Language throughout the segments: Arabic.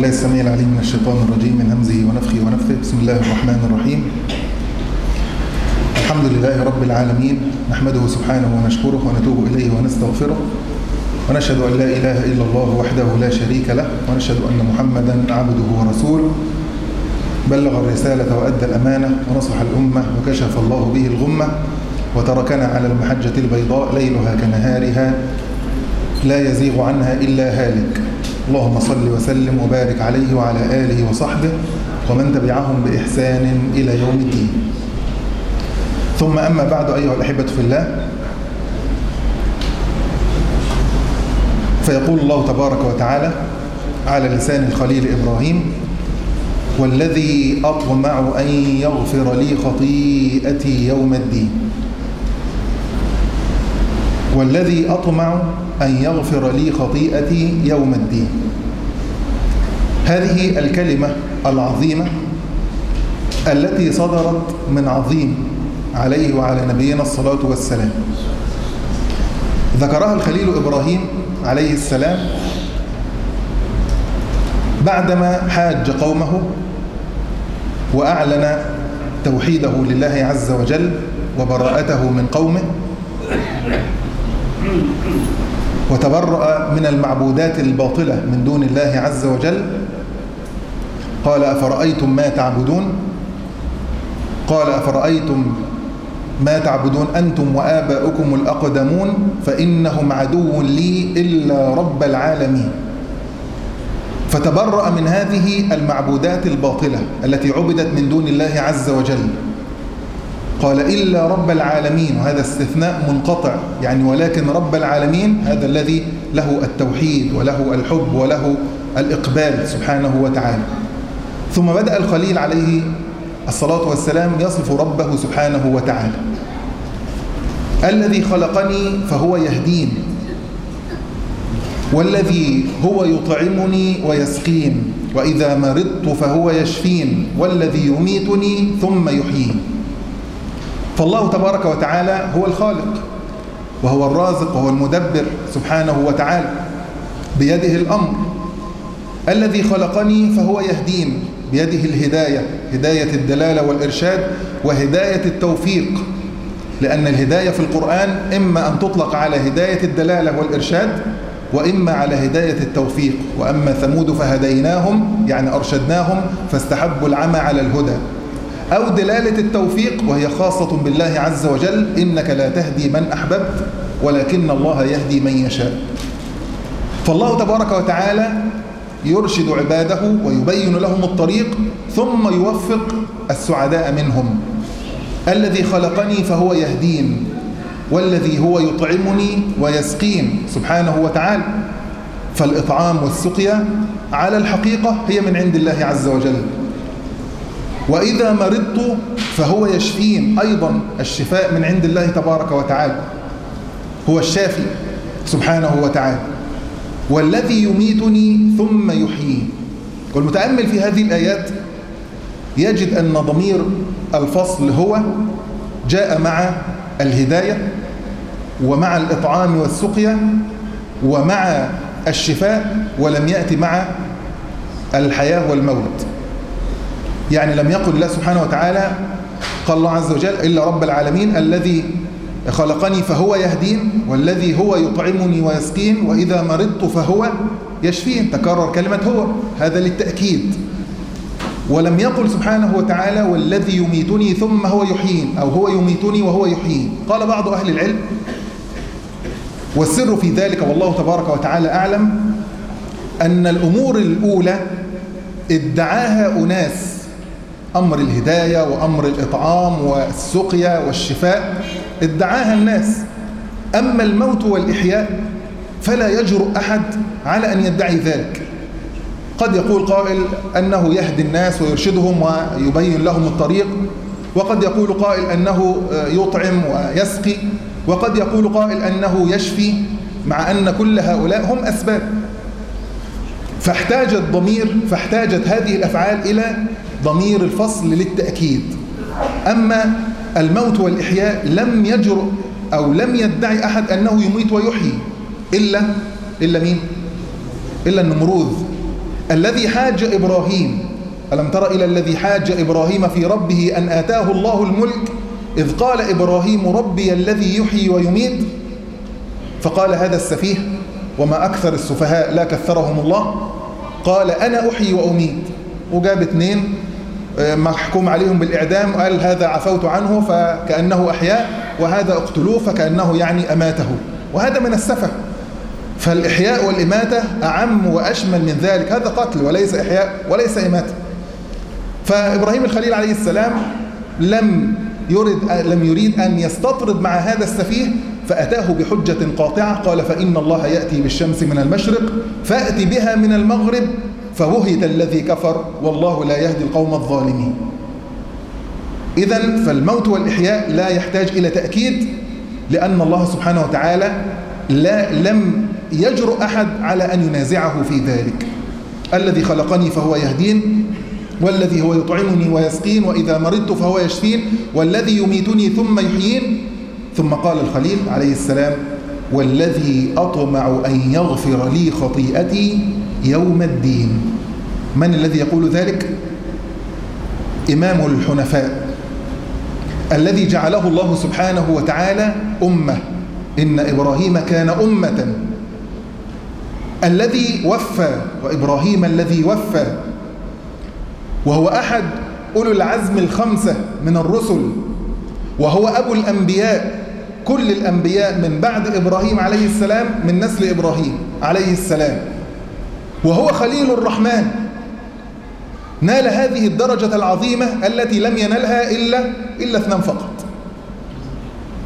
بالله السميع العليم من الشيطان الرجيم من همزه ونفخه ونفثه. بسم الله الرحمن الرحيم. الحمد لله رب العالمين نحمده سبحانه ونشكره ونتوب إليه ونستغفره ونشهد أن لا إله إلا الله وحده لا شريك له ونشهد أن محمدا عبده ورسوله. بلغ الرسالة وأدى الأمانة ونصح الأمة وكشف الله به الغمة وتركنا على المحجة البيضاء ليلها كنهارها لا يزيغ عنها إلا هالك. اللهم صل وسلم وبارك عليه وعلى آله وصحبه ومن تبعهم بإحسان إلى يوم الدين. ثم أما بعد أيها الأحبة في الله فيقول الله تبارك وتعالى على لسان الخليل إبراهيم والذي أطمع أن يغفر لي خطيئتي يوم الدين. والذي أطمع أن يغفر لي خطيئتي يوم الدين. هذه الكلمة العظيمة التي صدرت من عظيم عليه وعلى نبينا الصلاة والسلام. ذكرها الخليل إبراهيم عليه السلام بعدما حاج قومه وأعلن توحيده لله عز وجل وبراءته من قومه. وتبرأ من المعبودات الباطلة من دون الله عز وجل؟ قال أفرأيتم ما تعبدون؟ قال أفرأيتم ما تعبدون أنتم وآباؤكم الأقدمون؟ فإنهم عدو لي إلا رب العالمين. فتبرأ من هذه المعبودات الباطلة التي عبدت من دون الله عز وجل. قال إلا رب العالمين وهذا استثناء منقطع يعني ولكن رب العالمين هذا الذي له التوحيد وله الحب وله الإقبال سبحانه وتعالى. ثم بدأ الخليل عليه الصلاة والسلام يصف ربه سبحانه وتعالى. الذي خلقني فهو يهدين والذي هو يطعمني ويسقين وإذا مرضت فهو يشفين والذي يميتني ثم يحيين. فالله تبارك وتعالى هو الخالق وهو الرازق وهو المدبر سبحانه وتعالى بيده الأمر. الذي خلقني فهو يهدين بيده الهداية هداية الدلالة والإرشاد وهداية التوفيق. لأن الهداية في القرآن إما أن تطلق على هداية الدلالة والإرشاد وإما على هداية التوفيق. وأما ثمود فهديناهم يعني أرشدناهم فاستحبوا العمى على الهدى. أو دلالة التوفيق وهي خاصة بالله عز وجل إنك لا تهدي من أحببت ولكن الله يهدي من يشاء. فالله تبارك وتعالى يرشد عباده ويبين لهم الطريق ثم يوفق السعداء منهم. الذي خلقني فهو يهدين والذي هو يطعمني ويسقين سبحانه وتعالى. فالإطعام والسقيا على الحقيقة هي من عند الله عز وجل. وإذا مرضت فهو يشفين أيضا الشفاء من عند الله تبارك وتعالى. هو الشافي سبحانه وتعالى. والذي يميتني ثم يحيين. والمتأمل في هذه الآيات يجد أن ضمير الفصل هو جاء مع الهداية ومع الإطعام والسقيا ومع الشفاء ولم يأتي مع الحياة والموت. يعني لم يقل الله سبحانه وتعالى قال الله عز وجل إلا رب العالمين الذي خلقني فهو يهدين والذي هو يطعمني ويسقين وإذا مرضت فهو يشفين. تكرر كلمة هو. هذا للتأكيد. ولم يقل سبحانه وتعالى والذي يميتني ثم هو يحيين أو هو يميتني وهو يحيين. قال بعض أهل العلم والسر في ذلك والله تبارك وتعالى أعلم أن الأمور الأولى ادعاها أناس أمر الهداية وأمر الإطعام والسقيا والشفاء ادعاها الناس. أما الموت والإحياء فلا يجرؤ أحد على أن يدعي ذلك. قد يقول قائل أنه يهدي الناس ويرشدهم ويبين لهم الطريق وقد يقول قائل أنه يطعم ويسقي وقد يقول قائل أنه يشفي مع أن كل هؤلاء هم أسباب. فاحتاج الضمير فاحتاجت هذه الأفعال إلى ضمير الفصل للتأكيد. أما الموت والإحياء لم يجرؤ أو لم يدعي أحد أنه يميت ويحيي. إلا إلا مين؟ إلا النمروذ الذي حاج إبراهيم. ألم تر إلى الذي حاج إبراهيم في ربه أن آتاه الله الملك؟ إذ قال إبراهيم ربي الذي يحيي ويميت. فقال هذا السفيه وما أكثر السفهاء لا كثرهم الله. قال أنا أحيي وأميت. وجاب اثنين محكوم عليهم بالإعدام وقال هذا عفوت عنه فكأنه أحياء وهذا اقتلوه فكأنه يعني أماته. وهذا من السفه. فالإحياء والإماتة أعم وأشمل من ذلك. هذا قتل وليس إحياء وليس إماتة. فإبراهيم الخليل عليه السلام لم يريد لم يريد أن يستطرد مع هذا السفيه فأتاه بحجة قاطعة قال فإن الله يأتي بالشمس من المشرق فأتي بها من المغرب فوهت الذي كفر والله لا يهدي القوم الظالمين. إذا فالموت والإحياء لا يحتاج إلى تأكيد لأن الله سبحانه وتعالى لا لم يجرؤ أحد على أن ينازعه في ذلك. الذي خلقني فهو يهدين والذي هو يطعمني ويسقين وإذا مرضت فهو يشفين والذي يميتني ثم يحيين. ثم قال الخليل عليه السلام والذي أطمع أن يغفر لي خطيئتي يوم الدين. من الذي يقول ذلك؟ إمام الحنفاء. الذي جعله الله سبحانه وتعالى أمة. إن إبراهيم كان أمة. الذي وفى وإبراهيم الذي وفى. وهو أحد أولو العزم الخمسة من الرسل. وهو أبو الأنبياء. كل الأنبياء من بعد إبراهيم عليه السلام من نسل إبراهيم عليه السلام. وهو خليل الرحمن. نال هذه الدرجة العظيمة التي لم ينلها إلا إلا اثنان فقط.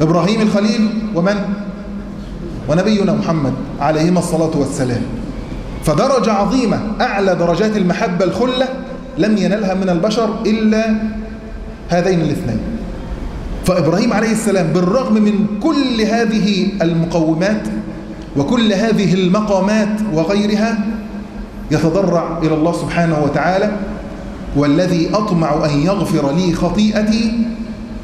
إبراهيم الخليل ومن؟ ونبينا محمد عليهما الصلاة والسلام. فدرجة عظيمة أعلى درجات المحبة الخلة لم ينلها من البشر إلا هذين الاثنين. فإبراهيم عليه السلام بالرغم من كل هذه المقومات وكل هذه المقامات وغيرها يتضرع إلى الله سبحانه وتعالى والذي أطمع أن يغفر لي خطيئتي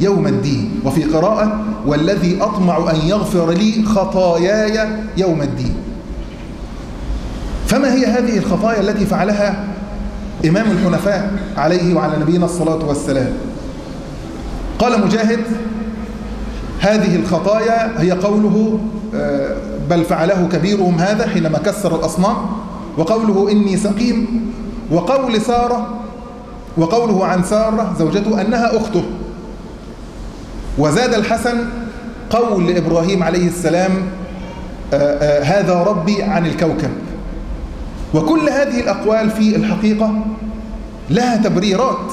يوم الدين. وفي قراءة والذي أطمع أن يغفر لي خطاياي يوم الدين. فما هي هذه الخطايا التي فعلها إمام الحنفاء عليه وعلى نبينا الصلاة والسلام؟ قال مجاهد هذه الخطايا هي قوله بل فعله كبيرهم هذا حينما كسر الأصنام. وقوله إني سقيم وقول سارة وقوله عن سارة زوجته أنها أخته. وزاد الحسن قول إبراهيم عليه السلام هذا ربي عن الكوكب. وكل هذه الأقوال في الحقيقة لها تبريرات.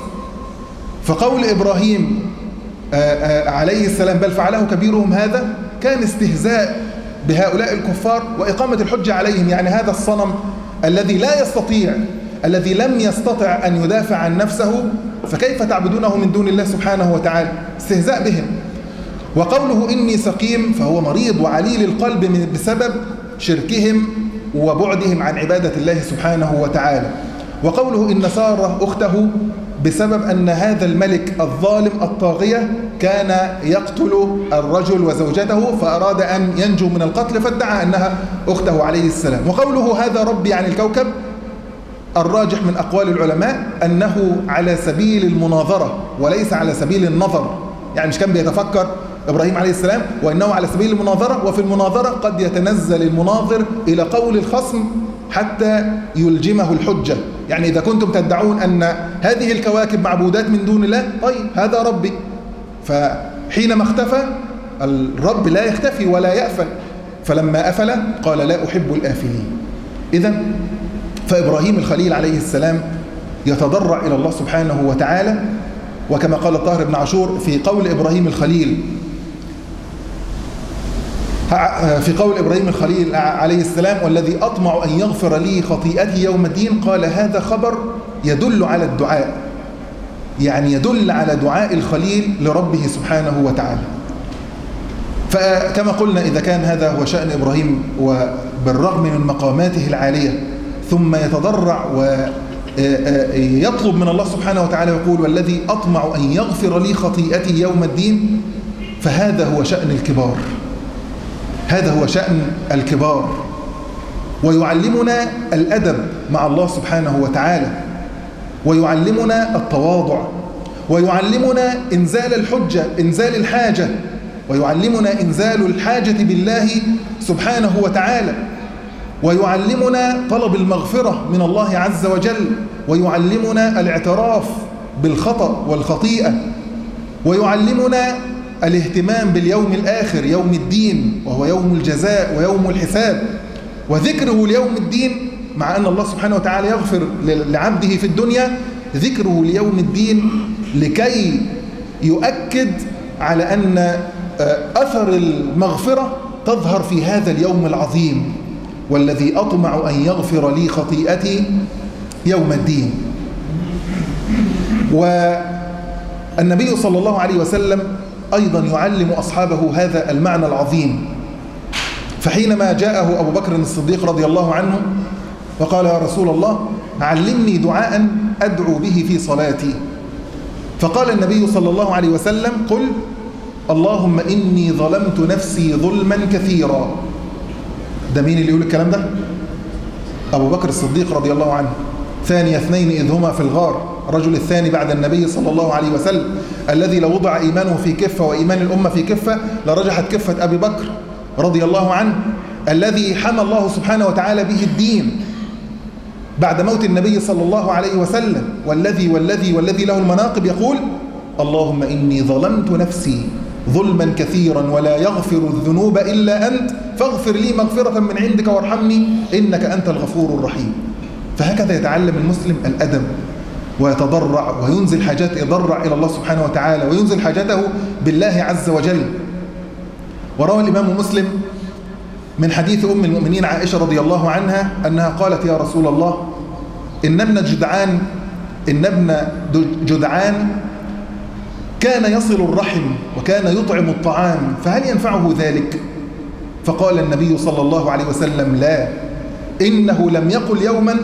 فقول إبراهيم عليه السلام بل فعله كبيرهم هذا كان استهزاء بهؤلاء الكفار وإقامة الحجة عليهم. يعني هذا الصنم الذي لا يستطيع الذي لم يستطع أن يدافع عن نفسه فكيف تعبدونه من دون الله سبحانه وتعالى؟ استهزاء بهم. وقوله إني سقيم فهو مريض وعليل القلب بسبب شركهم وبعدهم عن عبادة الله سبحانه وتعالى. وقوله إن سارة أخته بسبب أن هذا الملك الظالم الطاغية كان يقتل الرجل وزوجته فأراد أن ينجو من القتل فادعى أنها أخته عليه السلام. وقوله هذا ربي عن الكوكب الراجح من أقوال العلماء أنه على سبيل المناظرة وليس على سبيل النظر. يعني مش كان بيتفكر إبراهيم عليه السلام وإنه على سبيل المناظرة وفي المناظرة قد يتنزل المناظر إلى قول الخصم حتى يلجمه الحجة. يعني إذا كنتم تدعون أن هذه الكواكب معبودات من دون الله طيب هذا ربي. فحينما اختفى الرب لا يختفي ولا يأفل فلما أفل قال لا أحب الآفلين. إذا فإبراهيم الخليل عليه السلام يتضرع إلى الله سبحانه وتعالى. وكما قال الطاهر بن عاشور في قول إبراهيم الخليل في قول إبراهيم الخليل عليه السلام والذي أطمع أن يغفر لي خطيئتي يوم الدين قال هذا خبر يدل على الدعاء. يعني يدل على دعاء الخليل لربه سبحانه وتعالى. فكما قلنا إذا كان هذا هو شأن إبراهيم وبالرغم من مقاماته العالية ثم يتضرع ويطلب من الله سبحانه وتعالى يقول والذي أطمع أن يغفر لي خطيئتي يوم الدين فهذا هو شأن الكبار. هذا هو شأن الكبار. ويعلمنا الأدب مع الله سبحانه وتعالى. ويعلمنا التواضع. ويعلمنا إنزال الحجة إنزال الحاجة. ويعلمنا إنزال الحاجة بالله سبحانه وتعالى. ويعلمنا طلب المغفرة من الله عز وجل. ويعلمنا الاعتراف بالخطأ والخطيئة. ويعلمنا الاهتمام باليوم الآخر يوم الدين وهو يوم الجزاء ويوم الحساب. وذكره ليوم الدين مع أن الله سبحانه وتعالى يغفر لعبده في الدنيا ذكره ليوم الدين لكي يؤكد على أن أثر المغفرة تظهر في هذا اليوم العظيم والذي أطمع أن يغفر لي خطيئتي يوم الدين. والنبي صلى الله عليه وسلم أيضا يعلم أصحابه هذا المعنى العظيم. فحينما جاءه أبو بكر الصديق رضي الله عنه وقال يا رسول الله علمني دعاء أدعو به في صلاتي. فقال النبي صلى الله عليه وسلم قل اللهم إني ظلمت نفسي ظلما كثيرا. ده مين اللي يقول الكلام ده؟ أبو بكر الصديق رضي الله عنه. ثاني اثنين إذ هما في الغار. الرجل الثاني بعد النبي صلى الله عليه وسلم الذي لو وضع إيمانه في كفة وإيمان الأمة في كفة لرجحت كفة أبي بكر رضي الله عنه الذي حمى الله سبحانه وتعالى به الدين بعد موت النبي صلى الله عليه وسلم والذي والذي والذي له المناقب يقول اللهم إني ظلمت نفسي ظلما كثيرا ولا يغفر الذنوب إلا أنت فاغفر لي مغفرة من عندك وارحمني إنك أنت الغفور الرحيم. فهكذا يتعلم المسلم الأدب. ويتضرع وينزل حاجات يضرع إلى الله سبحانه وتعالى وينزل حاجته بالله عز وجل. وروى الإمام مسلم من حديث أم المؤمنين عائشة رضي الله عنها أنها قالت يا رسول الله إن ابن جدعان إن ابن جدعان كان يصل الرحم وكان يطعم الطعام فهل ينفعه ذلك؟ فقال النبي صلى الله عليه وسلم لا إنه لم يقل يوما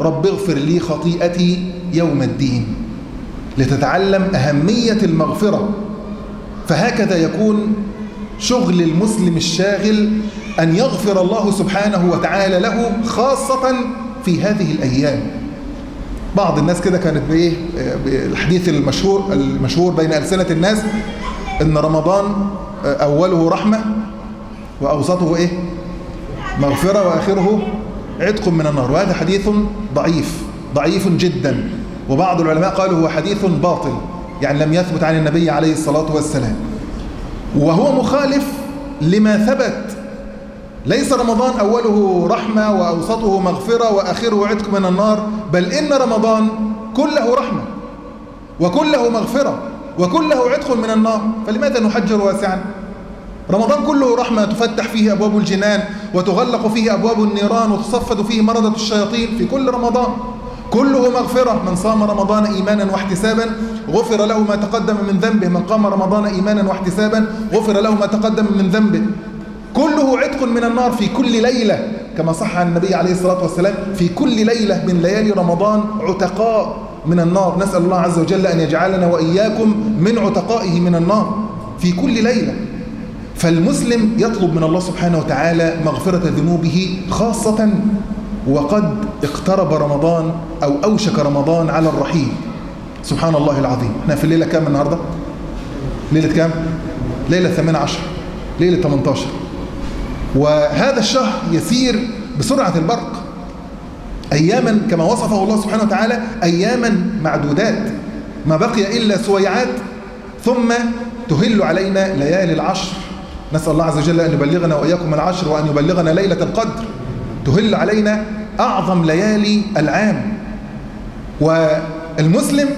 رب اغفر لي خطيئتي يوم الدين لتتعلم أهمية المغفرة. فهكذا يكون شغل المسلم الشاغل أن يغفر الله سبحانه وتعالى له خاصة في هذه الأيام. بعض الناس كده كانت بإيه؟ الحديث المشهور المشهور بين ألسنة الناس إن رمضان أوله رحمة وأوسطه إيه؟ مغفرة وآخره عتق من النار. وهذا حديث ضعيف ضعيف جدا. وبعض العلماء قالوا هو حديث باطل يعني لم يثبت عن النبي عليه الصلاة والسلام. وهو مخالف لما ثبت. ليس رمضان أوله رحمة وأوسطه مغفرة وآخره عتق من النار بل إن رمضان كله رحمة وكله مغفرة وكله عتق من النار. فلماذا نحجر واسعا؟ رمضان كله رحمة تفتح فيه أبواب الجنان وتغلق فيه أبواب النيران وتصفد فيه مرضة الشياطين في كل رمضان. كله مغفرة. من صام رمضان إيمانا واحتسابا غفر له ما تقدم من ذنبه. من قام رمضان إيمانا واحتسابا غفر له ما تقدم من ذنبه. كله عتق من النار في كل ليلة كما صح عن النبي عليه الصلاة والسلام في كل ليلة من ليالي رمضان عتقاء من النار. نسأل الله عز وجل أن يجعلنا وإياكم من عتقائه من النار في كل ليلة. فالمسلم يطلب من الله سبحانه وتعالى مغفرة ذنوبه خاصة وقد اقترب رمضان أو أوشك رمضان على الرحيل. سبحان الله العظيم. إحنا في الليلة كام النهاردة؟ ليلة كام؟ ليلة 18 ليلة 18 وهذا الشهر يسير بسرعة البرق. أياما كما وصفه الله سبحانه وتعالى أياما معدودات. ما بقي إلا سويعات ثم تهل علينا ليالي العشر. نسأل الله عز وجل أن يبلغنا وإياكم العشر وأن يبلغنا ليلة القدر. تهل علينا أعظم ليالي العام. والمسلم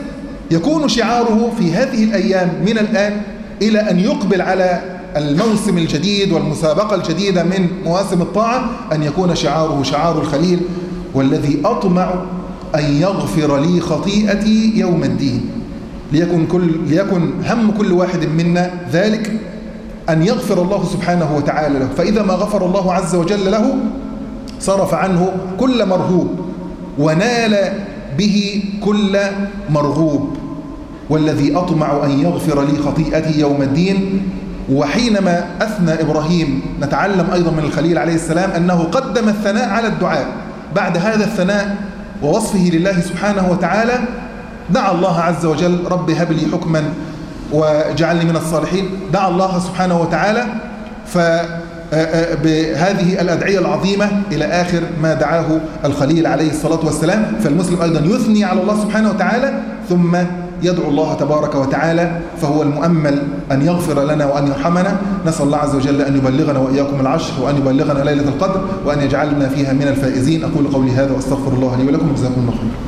يكون شعاره في هذه الأيام من الآن إلى أن يقبل على الموسم الجديد والمسابقة الجديدة من مواسم الطاعة أن يكون شعاره شعار الخليل والذي أطمع أن يغفر لي خطيئتي يوم الدين. ليكن, كل ليكن هم كل واحد منا ذلك أن يغفر الله سبحانه وتعالى له. فإذا ما غفر الله عز وجل له صرف عنه كل مرهوب ونال به كل مرغوب والذي أطمع أن يغفر لي خطيئتي يوم الدين وحينما أثنى إبراهيم نتعلم أيضا من الخليل عليه السلام أنه قدم الثناء على الدعاء. بعد هذا الثناء ووصفه لله سبحانه وتعالى دعا الله عز وجل رب هب لي حكما وجعلني من الصالحين. دعا الله سبحانه وتعالى ف بهذه الأدعية العظيمة إلى آخر ما دعاه الخليل عليه الصلاة والسلام. فالمسلم أيضا يثني على الله سبحانه وتعالى ثم يدعو الله تبارك وتعالى فهو المؤمل أن يغفر لنا وأن يرحمنا. نسأل الله عز وجل أن يبلغنا وإياكم العشر وأن يبلغنا ليلة القدر وأن يجعلنا فيها من الفائزين. أقول قولي هذا وأستغفر الله لي ولكم جزاكم الله خيرا.